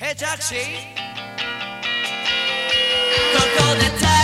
Hey taxi ここでタ